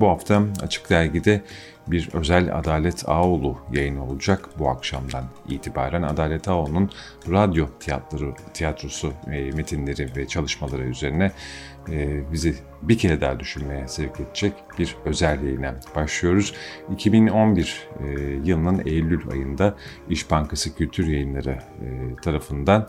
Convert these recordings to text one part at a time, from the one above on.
Bu hafta Açık Dergi'de bir özel Adalet Ağoğlu yayın olacak. Bu akşamdan itibaren Adalet Ağoğlu'nun radyo tiyatro, tiyatrosu e, metinleri ve çalışmaları üzerine e, bizi bir kere daha düşünmeye sevk edecek bir özel yayına başlıyoruz. 2011 e, yılının Eylül ayında İş Bankası Kültür Yayınları tarafından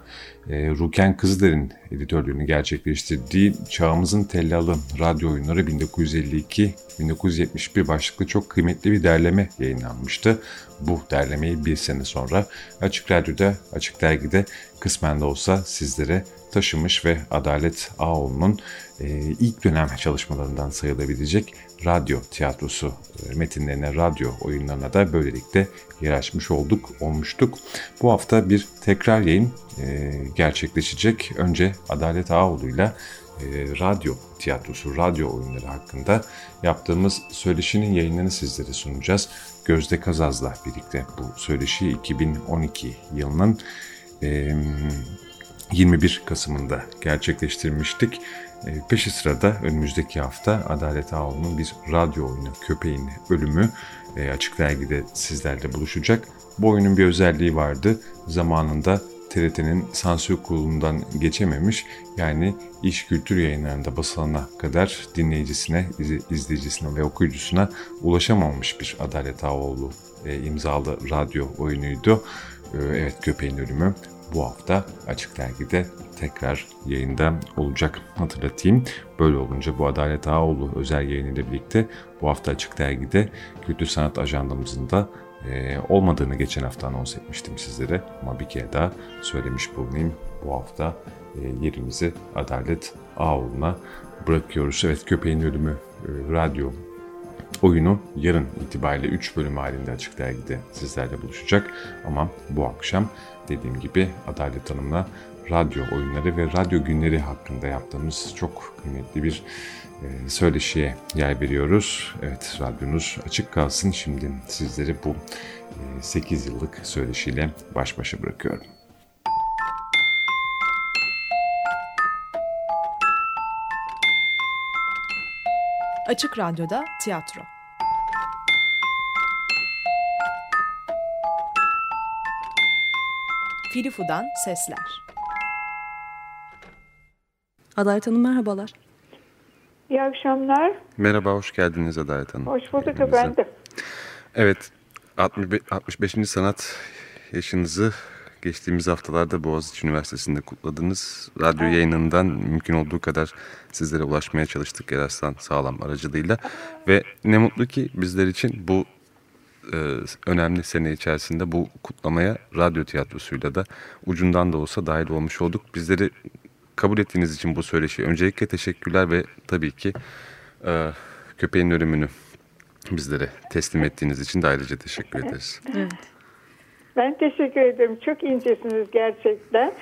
e, Ruken Kızlar'ın editörlüğünü gerçekleştirdiği Çağımızın Tellalı Radyo Oyunları 1952-1971 başlıklı çok kıymetli bir derleme yayınlanmıştı. Bu derlemeyi bir sene sonra Açık Radyo'da, Açık Dergi'de kısmen de olsa sizlere taşımış ve Adalet Ağoğlu'nun e, ilk dönem çalışmalarından sayılabilecek radyo tiyatrosu e, metinlerine, radyo oyunlarına da böylelikle yer açmış olduk, olmuştuk. Bu hafta bir tekrar yayın e, gerçekleşecek. Önce Adalet Ağoğlu'yla e, radyo tiyatrosu, radyo oyunları hakkında yaptığımız söyleşinin yayınlarını sizlere sunacağız. Gözde Kazaz'la birlikte bu söyleşi 2012 yılının e, 21 Kasım'ında gerçekleştirmiştik. E, peşi sırada önümüzdeki hafta Adalet Ağoğlu'nun bir radyo oyunu Köpeğin Ölümü e, Açık Dergi'de sizlerle buluşacak. Bu oyunun bir özelliği vardı. Zamanında TRT'nin sansür kurulundan geçememiş yani iş kültür yayınlarında basılana kadar dinleyicisine, izleyicisine ve okuyucusuna ulaşamamış bir Adalet Ağoğlu e, imzalı radyo oyunuydu. E, evet Köpeğin Ölümü bu hafta Açık Dergi'de tekrar yayında olacak hatırlatayım. Böyle olunca bu Adalet Ağoğlu özel yayınıyla birlikte bu hafta Açık Dergi'de Kültür Sanat Ajandamızın da e, olmadığını geçen hafta anons etmiştim sizlere. Ama bir kere daha söylemiş bulunayım. Bu hafta e, yerimizi Adalet Ağoğlu'na bırakıyoruz. Evet Köpeğin Ölümü e, radyo oyunu yarın itibariyle 3 bölüm halinde Açık Dergi'de sizlerle buluşacak. Ama bu akşam dediğim gibi Adalet Hanım'la radyo oyunları ve radyo günleri hakkında yaptığımız çok kıymetli bir söyleşiye yer veriyoruz. Evet radyonuz açık kalsın. Şimdi sizleri bu 8 e, yıllık söyleşiyle baş başa bırakıyorum. Açık Radyo'da tiyatro. Filifu'dan sesler. Adalet Hanım merhabalar. İyi akşamlar. Merhaba, hoş geldiniz Adalet Hanım. Hoş bulduk efendim. Evet, 65. 65. sanat yaşınızı geçtiğimiz haftalarda Boğaziçi Üniversitesi'nde kutladınız. Radyo evet. yayınından mümkün olduğu kadar sizlere ulaşmaya çalıştık Eraslan Sağlam aracılığıyla. Ve ne mutlu ki bizler için bu e, önemli sene içerisinde bu kutlamaya radyo tiyatrosuyla da ucundan da olsa dahil olmuş olduk. Bizleri kabul ettiğiniz için bu söyleşi öncelikle teşekkürler ve tabii ki e, köpeğin ölümünü bizlere teslim ettiğiniz için de ayrıca teşekkür ederiz. Evet. Ben teşekkür ederim. Çok incesiniz gerçekten.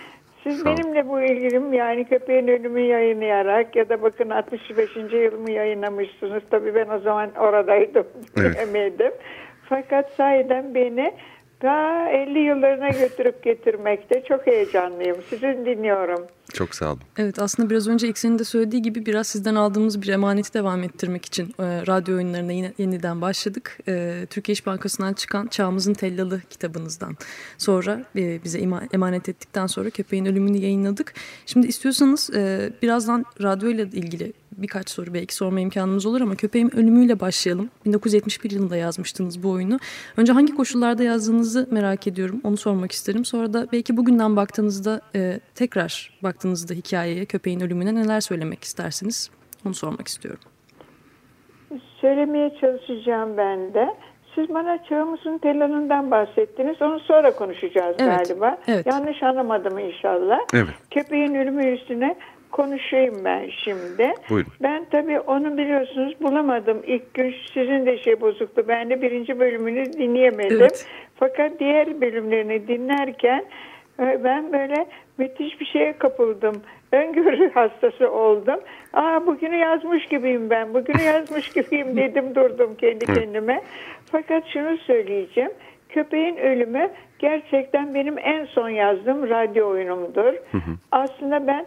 Siz benimle bu ilgilim yani köpeğin ölümü yayınlayarak ya da bakın 65. yılımı yayınlamışsınız. Tabii ben o zaman oradaydım. Evet. Fakat sahiden beni daha 50 yıllarına götürüp getirmekte çok heyecanlıyım. Sizin dinliyorum. Çok sağ olun. Evet aslında biraz önce Eksen'in de söylediği gibi biraz sizden aldığımız bir emaneti devam ettirmek için e, radyo oyunlarına yine, yeniden başladık. E, Türkiye İş Bankası'ndan çıkan Çağımızın Tellalı kitabınızdan sonra e, bize emanet ettikten sonra köpeğin ölümünü yayınladık. Şimdi istiyorsanız e, birazdan radyo ile ilgili birkaç soru belki sorma imkanımız olur ama köpeğim ölümüyle başlayalım. 1971 yılında yazmıştınız bu oyunu. Önce hangi koşullarda yazdığınızı merak ediyorum. Onu sormak isterim. Sonra da belki bugünden baktığınızda e, tekrar baktığınızda hikayeye, köpeğin ölümüne neler söylemek istersiniz? Onu sormak istiyorum. Söylemeye çalışacağım ben de. Siz bana çağımızın telanından bahsettiniz. Onu sonra konuşacağız evet, galiba. Evet. Yanlış anlamadım inşallah. Evet. Köpeğin ölümü üstüne konuşayım ben şimdi. Buyurun. Ben tabii onu biliyorsunuz bulamadım. İlk gün sizin de şey bozuktu. Ben de birinci bölümünü dinleyemedim. Evet. Fakat diğer bölümlerini dinlerken e, ben böyle müthiş bir şeye kapıldım. Öngörü hastası oldum. Aa bugünü yazmış gibiyim ben. Bugünü yazmış gibiyim dedim durdum kendi kendime. Fakat şunu söyleyeceğim. Köpeğin ölümü gerçekten benim en son yazdığım radyo oyunumdur. Aslında ben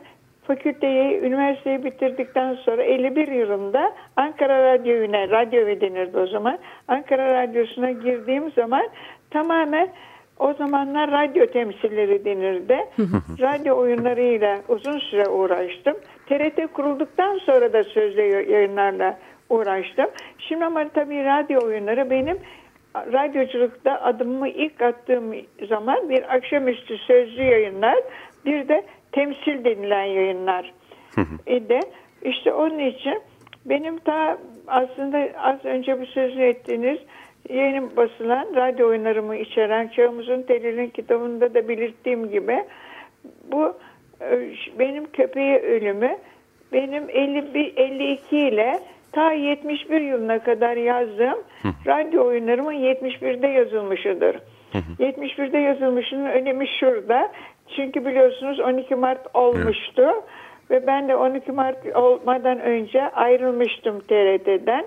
fakülteyi, üniversiteyi bitirdikten sonra 51 yılında Ankara Radyo'ya, radyo denirdi o zaman. Ankara Radyosu'na girdiğim zaman tamamen o zamanlar radyo temsilleri denirdi. radyo oyunlarıyla uzun süre uğraştım. TRT kurulduktan sonra da sözlü yayınlarla uğraştım. Şimdi ama tabii radyo oyunları benim radyoculukta adımımı ilk attığım zaman bir akşamüstü sözlü yayınlar, bir de temsil denilen yayınlar idi. İşte onun için benim ta aslında az önce bu sözü ettiğiniz yeni basılan radyo oyunlarımı içeren Çağımızın Telinin kitabında da belirttiğim gibi bu e, benim köpeği ölümü benim 51, 52 ile ta 71 yılına kadar yazdığım radyo oyunlarımın 71'de yazılmışıdır. 71'de yazılmışının önemi şurada. Çünkü biliyorsunuz 12 Mart olmuştu. Evet. Ve ben de 12 Mart olmadan önce ayrılmıştım TRT'den.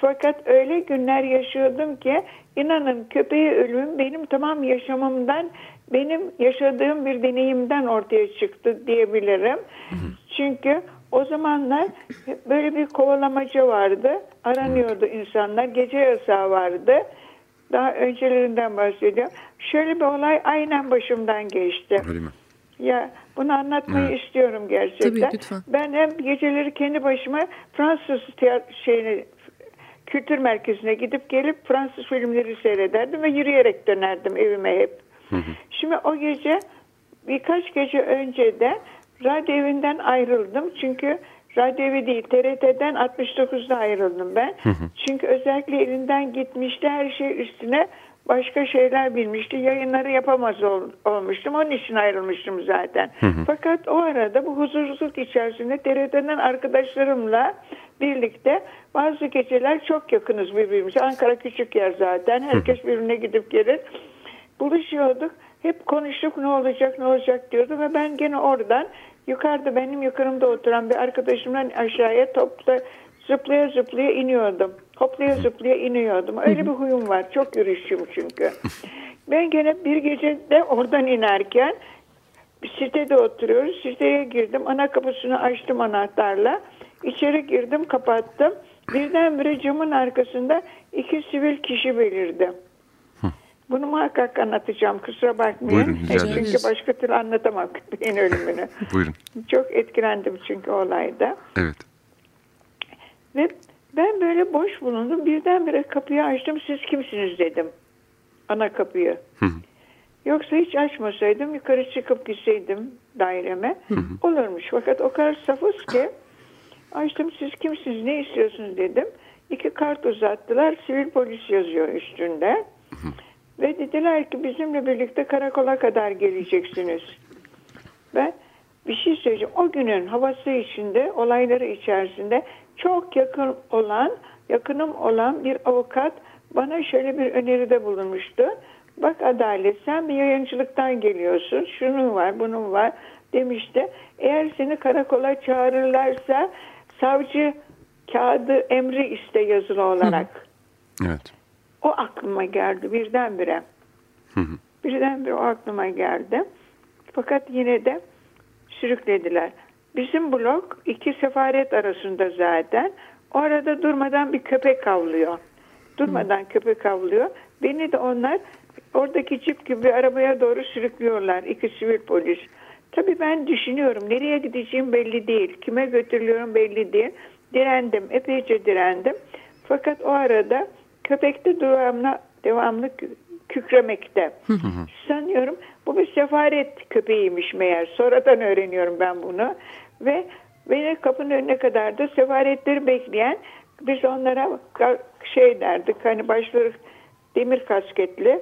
Fakat öyle günler yaşıyordum ki inanın köpeği ölüm benim tamam yaşamımdan benim yaşadığım bir deneyimden ortaya çıktı diyebilirim. Çünkü o zamanlar böyle bir kovalamaca vardı. Aranıyordu insanlar. Gece yasağı vardı. Daha öncelerinden bahsediyorum. Şöyle bir olay aynen başımdan geçti. Öyle mi? Ya bunu anlatmayı evet. istiyorum gerçekten. Tabii lütfen. Ben hem geceleri kendi başıma Fransız şeyini kültür merkezine gidip gelip Fransız filmleri seyrederdim ve yürüyerek dönerdim evime hep. Hı hı. Şimdi o gece birkaç gece önce de radyo evinden ayrıldım. Çünkü radyo evi değil TRT'den 69'da ayrıldım ben. Hı hı. Çünkü özellikle elinden gitmişti her şey üstüne başka şeyler bilmişti. Yayınları yapamaz ol, olmuştum. Onun için ayrılmıştım zaten. Hı hı. Fakat o arada bu huzursuzluk içerisinde TRT'den arkadaşlarımla birlikte bazı geceler çok yakınız birbirimize. Ankara küçük yer zaten. Herkes birbirine gidip gelir. Buluşuyorduk. Hep konuştuk ne olacak ne olacak diyordu ve ben gene oradan yukarıda benim yukarımda oturan bir arkadaşımdan aşağıya topla zıplaya zıplaya iniyordum. Hoplaya zıplaya iniyordum. Öyle bir huyum var. Çok yürüyüşçüyüm çünkü. Ben gene bir gece de oradan inerken bir sitede oturuyoruz. Siteye girdim. Ana kapısını açtım anahtarla. İçeri girdim kapattım. Birdenbire camın arkasında iki sivil kişi belirdi. Bunu muhakkak anlatacağım. Kusura bakmayın. Buyurun, rica Çünkü başka türlü anlatamam köpeğin ölümünü. Buyurun. Çok etkilendim çünkü olayda. Evet. Ve ben böyle boş bulundum. Birdenbire kapıyı açtım. Siz kimsiniz dedim. Ana kapıyı. Hı hı. Yoksa hiç açmasaydım yukarı çıkıp gitseydim daireme hı hı. olurmuş. Fakat o kadar safız ki açtım siz kimsiniz ne istiyorsunuz dedim. İki kart uzattılar. Sivil polis yazıyor üstünde. Hı hı. Ve dediler ki bizimle birlikte karakola kadar geleceksiniz. Ben bir şey söyleyeceğim. O günün havası içinde, olayları içerisinde çok yakın olan, yakınım olan bir avukat bana şöyle bir öneride bulunmuştu. Bak Adalet sen bir yayıncılıktan geliyorsun. Şunun var, bunun var demişti. Eğer seni karakola çağırırlarsa savcı kağıdı emri iste yazılı olarak. Hı. Evet. O aklıma geldi birdenbire. Hı hı. Birdenbire o aklıma geldi. Fakat yine de sürüklediler. Bizim blok iki sefaret arasında zaten. O arada durmadan bir köpek avlıyor. Durmadan Hı. köpek avlıyor. Beni de onlar oradaki cip gibi bir arabaya doğru sürüklüyorlar. iki sivil polis. Tabii ben düşünüyorum. Nereye gideceğim belli değil. Kime götürülüyorum belli değil. Direndim. Epeyce direndim. Fakat o arada köpek de devamlı, devamlı kükremekte. Sanıyorum bu bir sefaret köpeğiymiş meğer. Sonradan öğreniyorum ben bunu. Ve beni kapının önüne kadar da sefaretleri bekleyen biz onlara şey derdik hani başları demir kasketli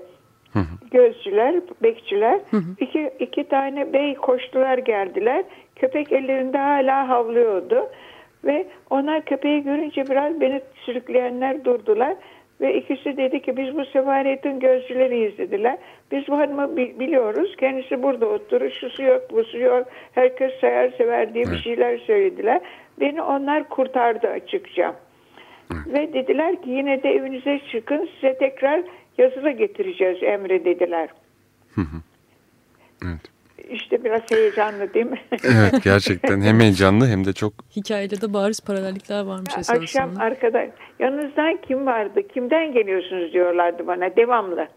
gözcüler, bekçiler iki, iki tane bey koştular geldiler. Köpek ellerinde hala havlıyordu. Ve onlar köpeği görünce biraz beni sürükleyenler durdular. Ve ikisi dedi ki biz bu sefaretin gözcüleriyiz dediler. Biz bu hanımı biliyoruz. Kendisi burada oturur. Şusu yok, busu yok. Herkes sayar sever diye bir şeyler söylediler. Beni onlar kurtardı açıkça. Ve dediler ki yine de evinize çıkın size tekrar yazılı getireceğiz emre dediler. Evet. İşte biraz heyecanlı değil mi? evet gerçekten hem heyecanlı hem de çok... Hikayede de bariz paralellikler varmış esasında. Akşam arkada yanınızdan kim vardı, kimden geliyorsunuz diyorlardı bana devamlı.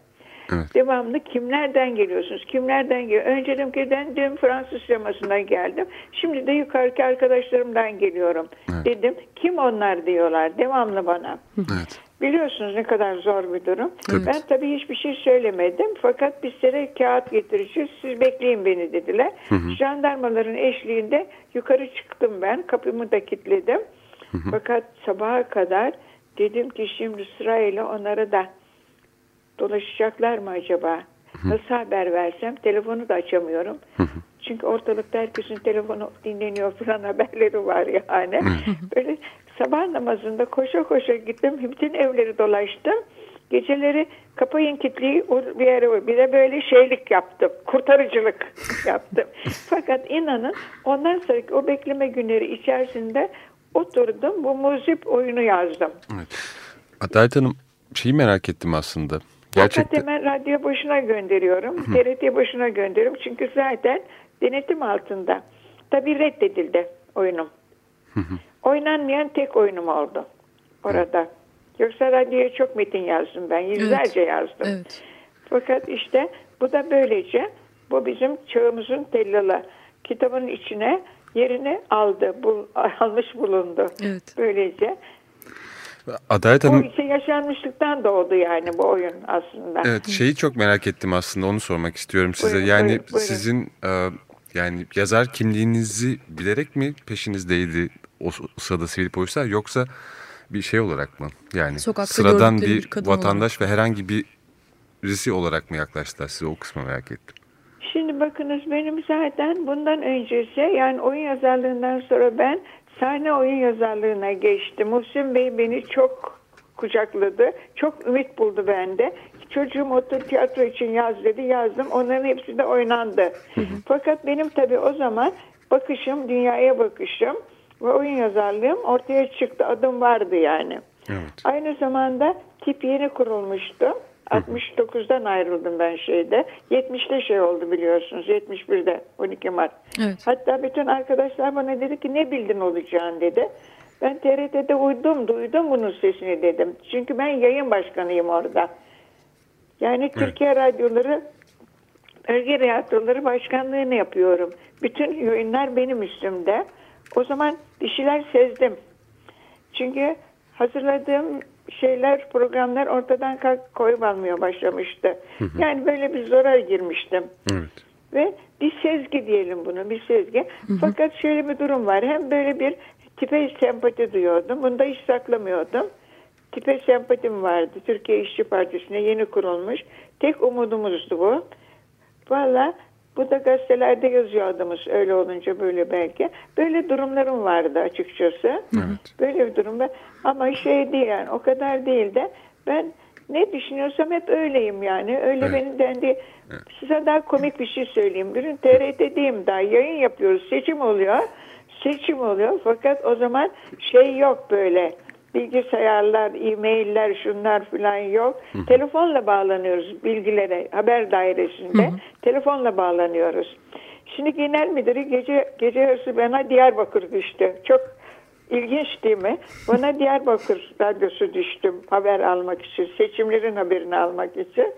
Evet. Devamlı kimlerden geliyorsunuz? Kimlerden geliyor? Önce dedim ki ben dün Fransız sinemasından geldim. Şimdi de yukarıki arkadaşlarımdan geliyorum. Evet. Dedim kim onlar diyorlar devamlı bana. Evet. Biliyorsunuz ne kadar zor bir durum. Evet. Ben tabii hiçbir şey söylemedim. Fakat bir sene kağıt getireceğiz. Siz bekleyin beni dediler. Hı hı. Jandarmaların eşliğinde yukarı çıktım ben. Kapımı da kilitledim. Hı hı. Fakat sabaha kadar dedim ki şimdi sırayla onlara da dolaşacaklar mı acaba? Nasıl haber versem? Telefonu da açamıyorum. Çünkü ortalıkta herkesin telefonu dinleniyor falan haberleri var yani. Böyle sabah namazında koşa koşa gittim. Bütün evleri dolaştım. Geceleri kapayın kitleyi bir yere bir de böyle şeylik yaptım. Kurtarıcılık yaptım. Fakat inanın ondan sonraki o bekleme günleri içerisinde oturdum. Bu muzip oyunu yazdım. Evet. Adalet Hanım şeyi merak ettim aslında. Gerçekten. Fakat hemen radyo başına gönderiyorum. TRT başına gönderiyorum. Çünkü zaten denetim altında. Tabii reddedildi oyunum. Oynanmayan tek oyunum oldu orada. Yoksa radyoya çok metin yazdım ben. Yüzlerce evet. yazdım. Evet. Fakat işte bu da böylece bu bizim çağımızın tellalı kitabın içine yerini aldı. Bul, almış bulundu. Evet. Böylece Adalet Hanım... O şey yaşanmışlıktan doğdu yani bu oyun aslında. Evet şeyi çok merak ettim aslında onu sormak istiyorum size. Buyurun, yani buyurun, buyurun. sizin e, yani yazar kimliğinizi bilerek mi peşinizdeydi o sırada sivil polisler yoksa bir şey olarak mı? Yani Sokakta sıradan bir, bir vatandaş olarak. ve herhangi bir birisi olarak mı yaklaştılar size o kısmı merak ettim. Şimdi bakınız benim zaten bundan öncesi yani oyun yazarlığından sonra ben sahne oyun yazarlığına geçtim. Muhsin Bey beni çok kucakladı. Çok ümit buldu bende. Çocuğum otur tiyatro için yaz dedi. Yazdım. Onların hepsi de oynandı. Fakat benim tabii o zaman bakışım, dünyaya bakışım ve oyun yazarlığım ortaya çıktı. Adım vardı yani. Evet. Aynı zamanda tip yeni kurulmuştu. 69'dan ayrıldım ben şeyde. 70'te şey oldu biliyorsunuz. 71'de 12 Mart. Evet. Hatta bütün arkadaşlar bana dedi ki ne bildin olacağını dedi. Ben TRT'de uydum, duydum bunun sesini dedim. Çünkü ben yayın başkanıyım orada. Yani evet. Türkiye radyoları, bölge radyoları başkanlığını yapıyorum. Bütün yayınlar benim üstümde. O zaman bir şeyler sezdim. Çünkü hazırladığım şeyler, programlar ortadan kalk koyulmaya başlamıştı. Hı hı. Yani böyle bir zora girmiştim. Evet. Ve bir sezgi diyelim bunu, bir sezgi. Hı hı. Fakat şöyle bir durum var. Hem böyle bir tipe sempati duyuyordum. Bunu da hiç saklamıyordum. Tipe sempatim vardı. Türkiye İşçi Partisi'ne yeni kurulmuş. Tek umudumuzdu bu. Valla bu da gazetelerde yazıyor adımız öyle olunca böyle belki. Böyle durumlarım vardı açıkçası. Evet. Böyle bir durumda ama şey değil yani o kadar değil de ben ne düşünüyorsam hep öyleyim yani. Öyle evet. benim dendi. Evet. Size daha komik bir şey söyleyeyim. Bugün TRT'deyim daha yayın yapıyoruz. Seçim oluyor. Seçim oluyor fakat o zaman şey yok böyle bilgisayarlar, e-mailler, şunlar falan yok. Hı hı. Telefonla bağlanıyoruz bilgilere, haber dairesinde. Hı hı. Telefonla bağlanıyoruz. Şimdi genel müdürü gece gece yarısı bana Diyarbakır düştü. Çok ilginç değil mi? Bana Diyarbakır radyosu düştü haber almak için, seçimlerin haberini almak için.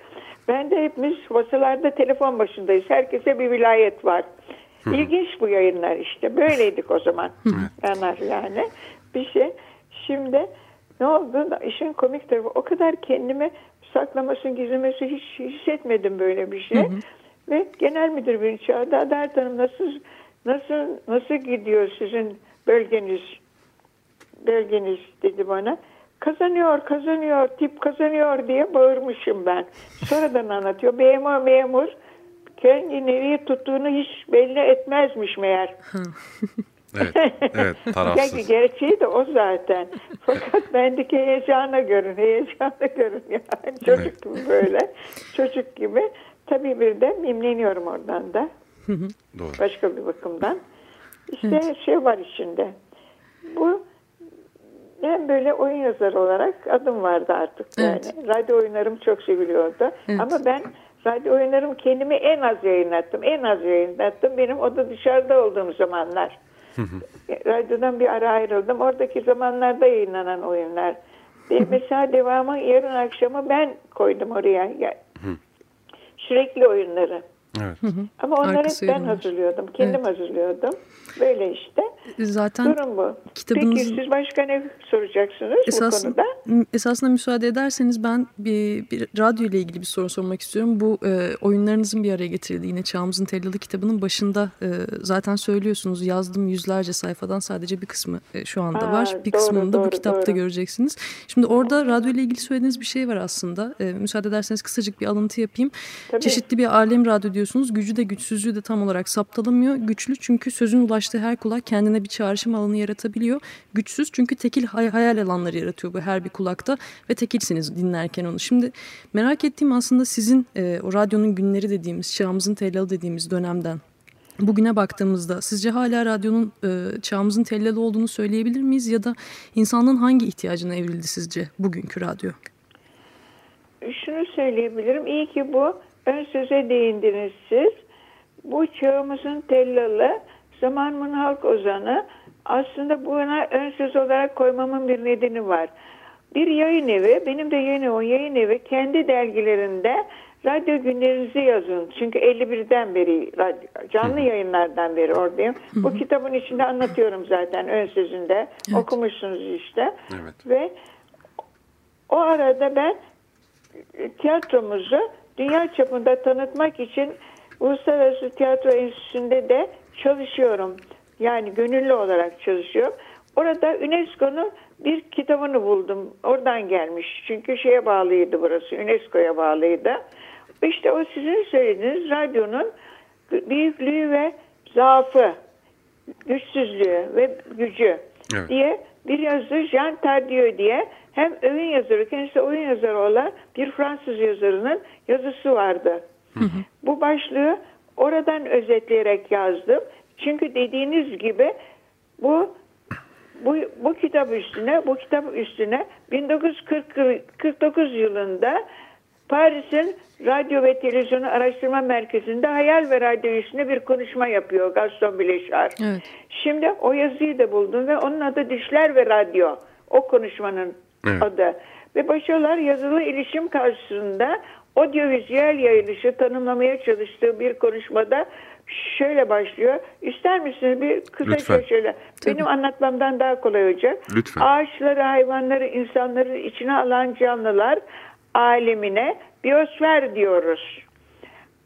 Ben de hepimiz vasalarda telefon başındayız. Herkese bir vilayet var. İlginç bu yayınlar işte. Böyleydik o zaman. Yanar yani. Bir şey. Şimdi ne oldu? İşin komik tarafı o kadar kendimi saklamasın, gizlemesi hiç hissetmedim böyle bir şey. Hı hı. Ve genel müdür beni çağırdı. Adalet Hanım nasıl, nasıl, nasıl gidiyor sizin bölgeniz? Bölgeniz dedi bana. Kazanıyor, kazanıyor, tip kazanıyor diye bağırmışım ben. Sonradan anlatıyor. Memur, memur kendi nereye tuttuğunu hiç belli etmezmiş meğer. Evet, evet tarafsız. Gerçeği de o zaten. Fakat bendeki heyecana görün, heyecana görün yani çocuk evet. gibi böyle, çocuk gibi. Tabii bir de mimleniyorum oradan da. Doğru. Başka bir bakımdan. İşte evet. şey var içinde. Bu ben böyle oyun yazarı olarak adım vardı artık yani. Evet. Radyo oyunlarım çok seviliyordu. Evet. Ama ben radyo oyunlarım kendimi en az yayınlattım. En az yayınlattım. Benim o da dışarıda olduğum zamanlar. Radyodan bir ara ayrıldım. Oradaki zamanlarda yayınlanan oyunlar. Ve mesela devamı yarın akşamı ben koydum oraya. Sürekli oyunları. Evet. Ama onları ben hazırlıyordum. Kendim evet. hazırlıyordum. Böyle işte. Zaten Durum bu. Kitabınız... Peki siz başka ne soracaksınız Esas, bu konuda? Esasında müsaade ederseniz ben bir, bir radyo ile ilgili bir soru sormak istiyorum. Bu e, oyunlarınızın bir araya getirildiği yine Çağımızın Tellalı kitabının başında e, zaten söylüyorsunuz. Yazdım yüzlerce sayfadan sadece bir kısmı e, şu anda Aa, var. Bir doğru, kısmını da bu kitapta doğru. göreceksiniz. Şimdi orada radyo ile ilgili söylediğiniz bir şey var aslında. E, müsaade ederseniz kısacık bir alıntı yapayım. Tabii. Çeşitli bir alem radyo diyorsunuz. Gücü de güçsüzlüğü de tam olarak saptalamıyor. Güçlü çünkü sözün ulaştığı her kulak kendine bir çağrışım alanı yaratabiliyor. Güçsüz çünkü tekil hay hayal alanları yaratıyor bu her bir kulakta ve tekilsiniz dinlerken onu. Şimdi merak ettiğim aslında sizin e, o radyonun günleri dediğimiz, çağımızın tellalı dediğimiz dönemden Bugüne baktığımızda sizce hala radyonun e, çağımızın tellalı olduğunu söyleyebilir miyiz ya da insanlığın hangi ihtiyacına evrildi sizce bugünkü radyo? Şunu söyleyebilirim. İyi ki bu ön söze değindiniz siz. Bu çağımızın tellalı zamanın halk ozanı aslında buna ön söz olarak koymamın bir nedeni var. Bir yayın evi, benim de yeni o yayın evi kendi dergilerinde radyo günlerinizi yazın. Çünkü 51'den beri radyo, canlı yayınlardan beri oradayım. Bu kitabın içinde anlatıyorum zaten ön sözünde. Evet. Okumuşsunuz işte. Evet. Ve o arada ben tiyatromuzu dünya çapında tanıtmak için Uluslararası Tiyatro Enstitüsü'nde de çalışıyorum. Yani gönüllü olarak çalışıyorum. Orada UNESCO'nun bir kitabını buldum. Oradan gelmiş. Çünkü şeye bağlıydı burası. UNESCO'ya bağlıydı. İşte o sizin söylediğiniz radyonun büyüklüğü ve zaafı, güçsüzlüğü ve gücü evet. diye bir yazı Jean Tardieu diye hem övün yazarı kendisi oyun yazarı olan bir Fransız yazarının yazısı vardı. Hı hı. Bu başlığı oradan özetleyerek yazdım. Çünkü dediğiniz gibi bu bu, bu kitap üstüne bu kitap üstüne 1949 yılında Paris'in Radyo ve Televizyonu Araştırma Merkezi'nde Hayal ve Radyo üstüne bir konuşma yapıyor Gaston Blanchard. Evet. Şimdi o yazıyı da buldum ve onun adı Düşler ve Radyo. O konuşmanın evet. adı. Ve başarılar yazılı iletişim karşısında audiovizüel yayılışı tanımlamaya çalıştığı bir konuşmada şöyle başlıyor. İster misiniz bir kısa şöyle. Benim anlatmamdan daha kolay olacak. Lütfen. Ağaçları, hayvanları, insanları içine alan canlılar alemine biyosfer diyoruz.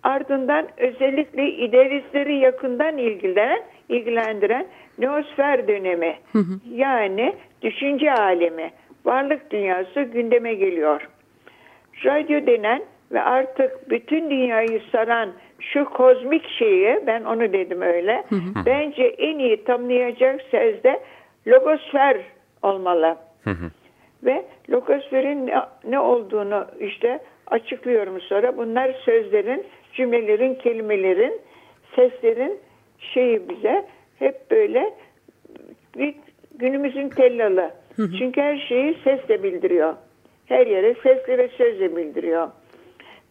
Ardından özellikle idealistleri yakından ilgilen, ilgilendiren neosfer dönemi hı hı. yani düşünce alemi, varlık dünyası gündeme geliyor. Radyo denen ve artık bütün dünyayı saran şu kozmik şeyi ben onu dedim öyle. Hı hı. Bence en iyi tanımlayacak sözde logosfer olmalı. Hı hı. Ve logosferin ne, ne olduğunu işte açıklıyorum sonra. Bunlar sözlerin, cümlelerin, kelimelerin, seslerin şeyi bize hep böyle bir günümüzün tellalı. Hı hı. Çünkü her şeyi sesle bildiriyor. Her yere sesle ve sözle bildiriyor.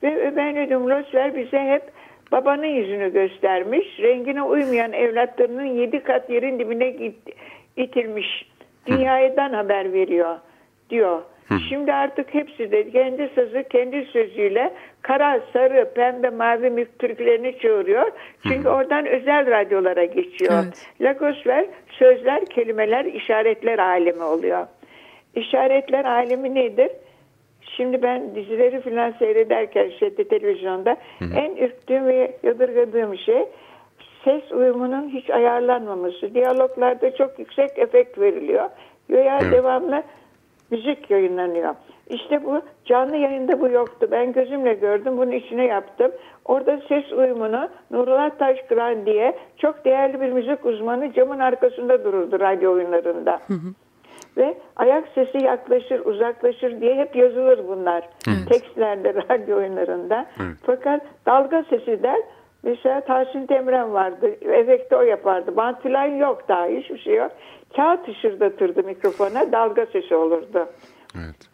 Ve Ömer Ödüm Losver bize hep babanın yüzünü göstermiş. Rengine uymayan evlatlarının yedi kat yerin dibine itilmiş. Dünyadan haber veriyor diyor. Şimdi artık hepsi de kendi sözü kendi sözüyle kara, sarı, pembe, mavi mülk Türklerini çağırıyor. Çünkü oradan özel radyolara geçiyor. Evet. Lagosfer sözler, kelimeler, işaretler alemi oluyor. İşaretler alemi nedir? Şimdi ben dizileri filan seyrederken şeyde televizyonda hı hı. en ürktüğüm ve yadırgadığım şey ses uyumunun hiç ayarlanmaması. Diyaloglarda çok yüksek efekt veriliyor. Göya evet. devamlı müzik yayınlanıyor. İşte bu canlı yayında bu yoktu. Ben gözümle gördüm. Bunun içine yaptım. Orada ses uyumunu Nurullah Taşkıran diye çok değerli bir müzik uzmanı camın arkasında dururdu radyo oyunlarında. Hı hı ve ayak sesi yaklaşır, uzaklaşır diye hep yazılır bunlar. Evet. Tekstlerde, radyo oyunlarında. Evet. Fakat dalga sesi der. Mesela Tahsin Temren vardı. Efekte o yapardı. Bantilayın yok daha hiçbir şey yok. Kağıt ışırdatırdı mikrofona. Dalga sesi olurdu. Evet.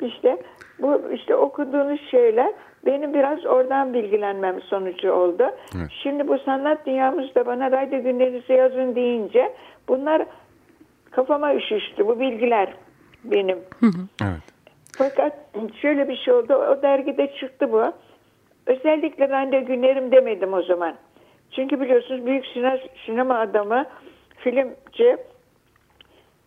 İşte bu işte okuduğunuz şeyler benim biraz oradan bilgilenmem sonucu oldu. Evet. Şimdi bu sanat dünyamızda bana radyo günlerinizi yazın deyince bunlar kafama üşüştü bu bilgiler benim. Evet. Fakat şöyle bir şey oldu. O dergide çıktı bu. Özellikle ben de günlerim demedim o zaman. Çünkü biliyorsunuz büyük sinema, sinema adamı, filmci,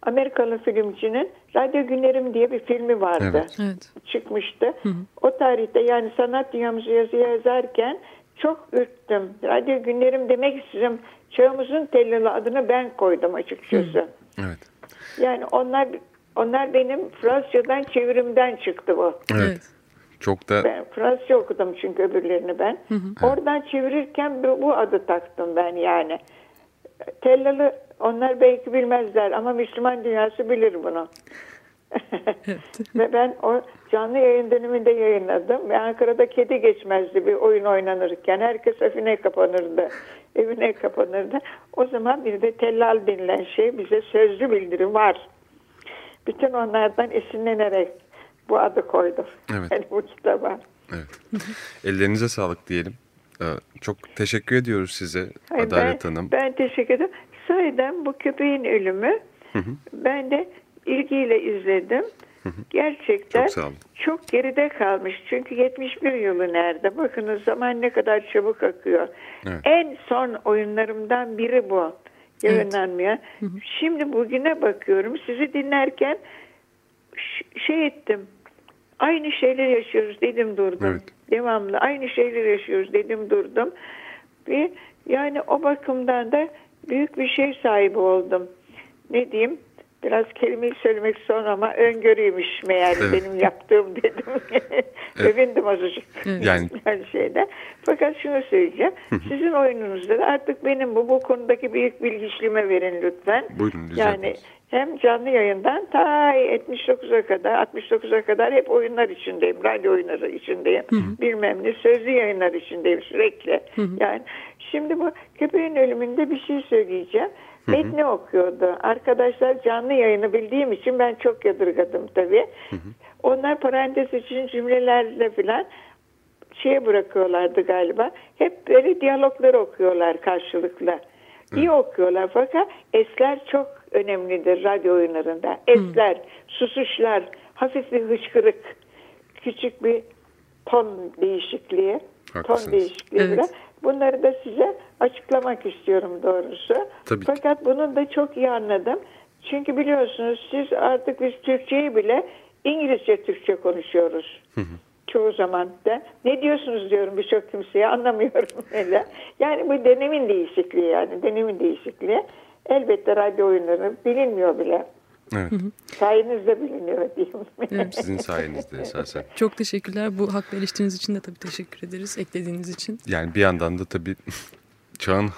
Amerikalı filmcinin Radyo Günlerim diye bir filmi vardı. Evet. Çıkmıştı. Hı hı. O tarihte yani sanat dünyamızı yazı yazarken çok ürktüm. Radyo Günlerim demek istedim. Çağımızın tellili adını ben koydum açıkçası. Hı. Evet. Yani onlar onlar benim Fransızcadan çevirimden çıktı bu. Evet. Çok da... Ben Fransızca okudum çünkü öbürlerini ben. Hı hı. Oradan çevirirken bu, bu adı taktım ben yani. Tellalı onlar belki bilmezler ama Müslüman dünyası bilir bunu. Ve ben o canlı yayın döneminde yayınladım. Ve Ankara'da kedi geçmezdi bir oyun oynanırken. Herkes evine kapanırdı. Evine kapanırdı. O zaman bir de tellal denilen şey bize sözlü bildirim var. Bütün onlardan esinlenerek bu adı koydum. Evet. Yani bu kitaba. Evet. Ellerinize sağlık diyelim. Ee, çok teşekkür ediyoruz size Hayır, Adalet ben, Hanım. Ben teşekkür ederim. Sayeden bu köpeğin ölümü hı hı. ben de ilgiyle izledim. Gerçekten çok, çok geride kalmış. Çünkü 71 yılı nerede? Bakınız zaman ne kadar çabuk akıyor. Evet. En son oyunlarımdan biri bu. Yayınlanmıyor. Evet. Şimdi bugüne bakıyorum. Sizi dinlerken şey ettim. Aynı şeyler yaşıyoruz dedim durdum. Evet. Devamlı aynı şeyler yaşıyoruz dedim durdum. Ve yani o bakımdan da büyük bir şey sahibi oldum. Ne diyeyim? Biraz kelimeyi söylemek zor ama öngörüymüş meğer evet. benim yaptığım dedim. evet. Övündüm azıcık. Yani. Her şeyde. Fakat şunu söyleyeceğim. Sizin oyununuzda da artık benim bu, bu konudaki büyük bilgiçliğime verin lütfen. Buyurun. Yani hem canlı yayından ta 79'a kadar 69'a kadar hep oyunlar içindeyim. Radyo oyunları içindeyim. Hı hı. Bilmem ne sözlü yayınlar içindeyim sürekli. Hı hı. Yani şimdi bu köpeğin ölümünde bir şey söyleyeceğim. Hı hı. Metni okuyordu. Arkadaşlar canlı yayını bildiğim için ben çok yadırgadım tabii. Hı hı. Onlar parantez için cümlelerle falan şeye bırakıyorlardı galiba. Hep böyle diyalogları okuyorlar karşılıklı. İyi okuyorlar fakat esler çok önemlidir radyo oyunlarında. Esler, susuşlar, hafif bir hıçkırık, küçük bir ton değişikliği, Haklısınız. ton değişikliği evet. Bunları da size açıklamak istiyorum doğrusu. Tabii. Fakat bunu da çok iyi anladım. Çünkü biliyorsunuz siz artık biz Türkçeyi bile İngilizce Türkçe konuşuyoruz. Hı hı çoğu zaman da. Ne diyorsunuz diyorum birçok kimseye anlamıyorum öyle. Yani bu denemin değişikliği yani denemin değişikliği. Elbette radyo oyunları bilinmiyor bile. Evet. Sayenizde biliniyor diyeyim. Evet. Sizin sayenizde esasen. Çok teşekkürler. Bu hak eleştiriniz için de tabii teşekkür ederiz eklediğiniz için. Yani bir yandan da tabii çağın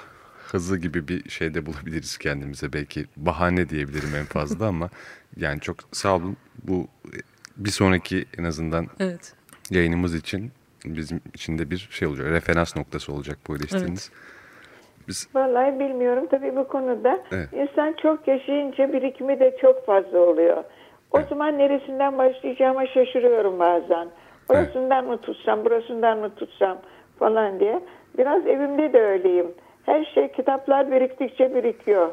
hızı gibi bir şey de bulabiliriz kendimize. Belki bahane diyebilirim en fazla ama yani çok sağ olun. Bu bir sonraki en azından evet yayınımız için bizim için de bir şey olacak. Referans noktası olacak bu eleştiriniz. Evet. Biz... Vallahi bilmiyorum tabii bu konuda. Evet. insan çok yaşayınca birikimi de çok fazla oluyor. O evet. zaman neresinden başlayacağıma şaşırıyorum bazen. Orasından evet. mı tutsam, burasından mı tutsam falan diye. Biraz evimde de öyleyim. Her şey kitaplar biriktikçe birikiyor.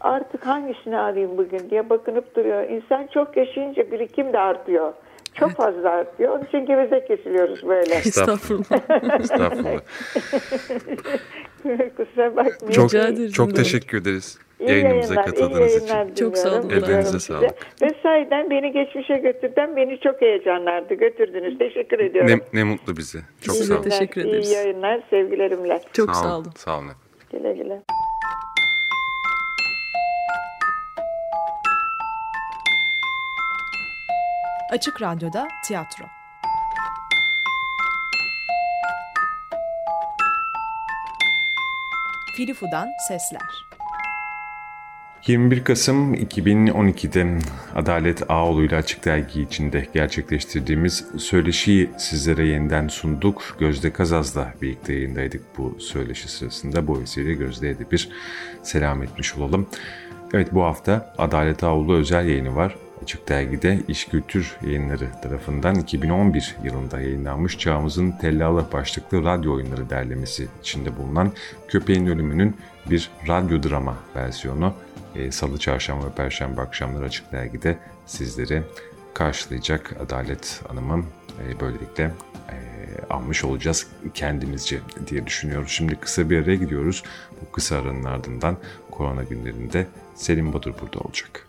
Artık hangisini alayım bugün diye bakınıp duruyor. İnsan çok yaşayınca birikim de artıyor. Çok fazla artıyor. Onun için geveze kesiliyoruz böyle. Estağfurullah. Estağfurullah. Kusura bakmayın. Çok, çok teşekkür ederiz. İyi Yayınımıza yayınlar, katıldığınız iyi için. Çok sağ olun. Ellerinize sağlık. Ve sahiden beni geçmişe götürdün. Beni çok heyecanlardı. Götürdünüz. Teşekkür ediyorum. Ne, ne mutlu bize. Çok Size sağ olun. teşekkür ederiz. İyi yayınlar. Sevgilerimle. Çok sağ, sağ olun. Sağ olun. Güle güle. Açık Radyo'da tiyatro. Filifu'dan Sesler 21 Kasım 2012'de Adalet Ağoğlu ile Açık Dergi içinde gerçekleştirdiğimiz söyleşiyi sizlere yeniden sunduk. Gözde Kazaz'la birlikte yayındaydık bu söyleşi sırasında. Bu vesileyle Gözde'ye de bir selam etmiş olalım. Evet bu hafta Adalet Ağoğlu özel yayını var Açık Dergi'de İş Kültür Yayınları tarafından 2011 yılında yayınlanmış Çağımızın Tellalı başlıklı radyo oyunları derlemesi içinde bulunan Köpeğin Ölümü'nün bir radyo drama versiyonu e, Salı, Çarşamba ve Perşembe akşamları Açık Dergi'de sizleri karşılayacak Adalet Hanım'ın e, böylelikle e, almış olacağız kendimizce diye düşünüyoruz. Şimdi kısa bir araya gidiyoruz. Bu kısa aranın ardından korona günlerinde Selim Badur burada olacak.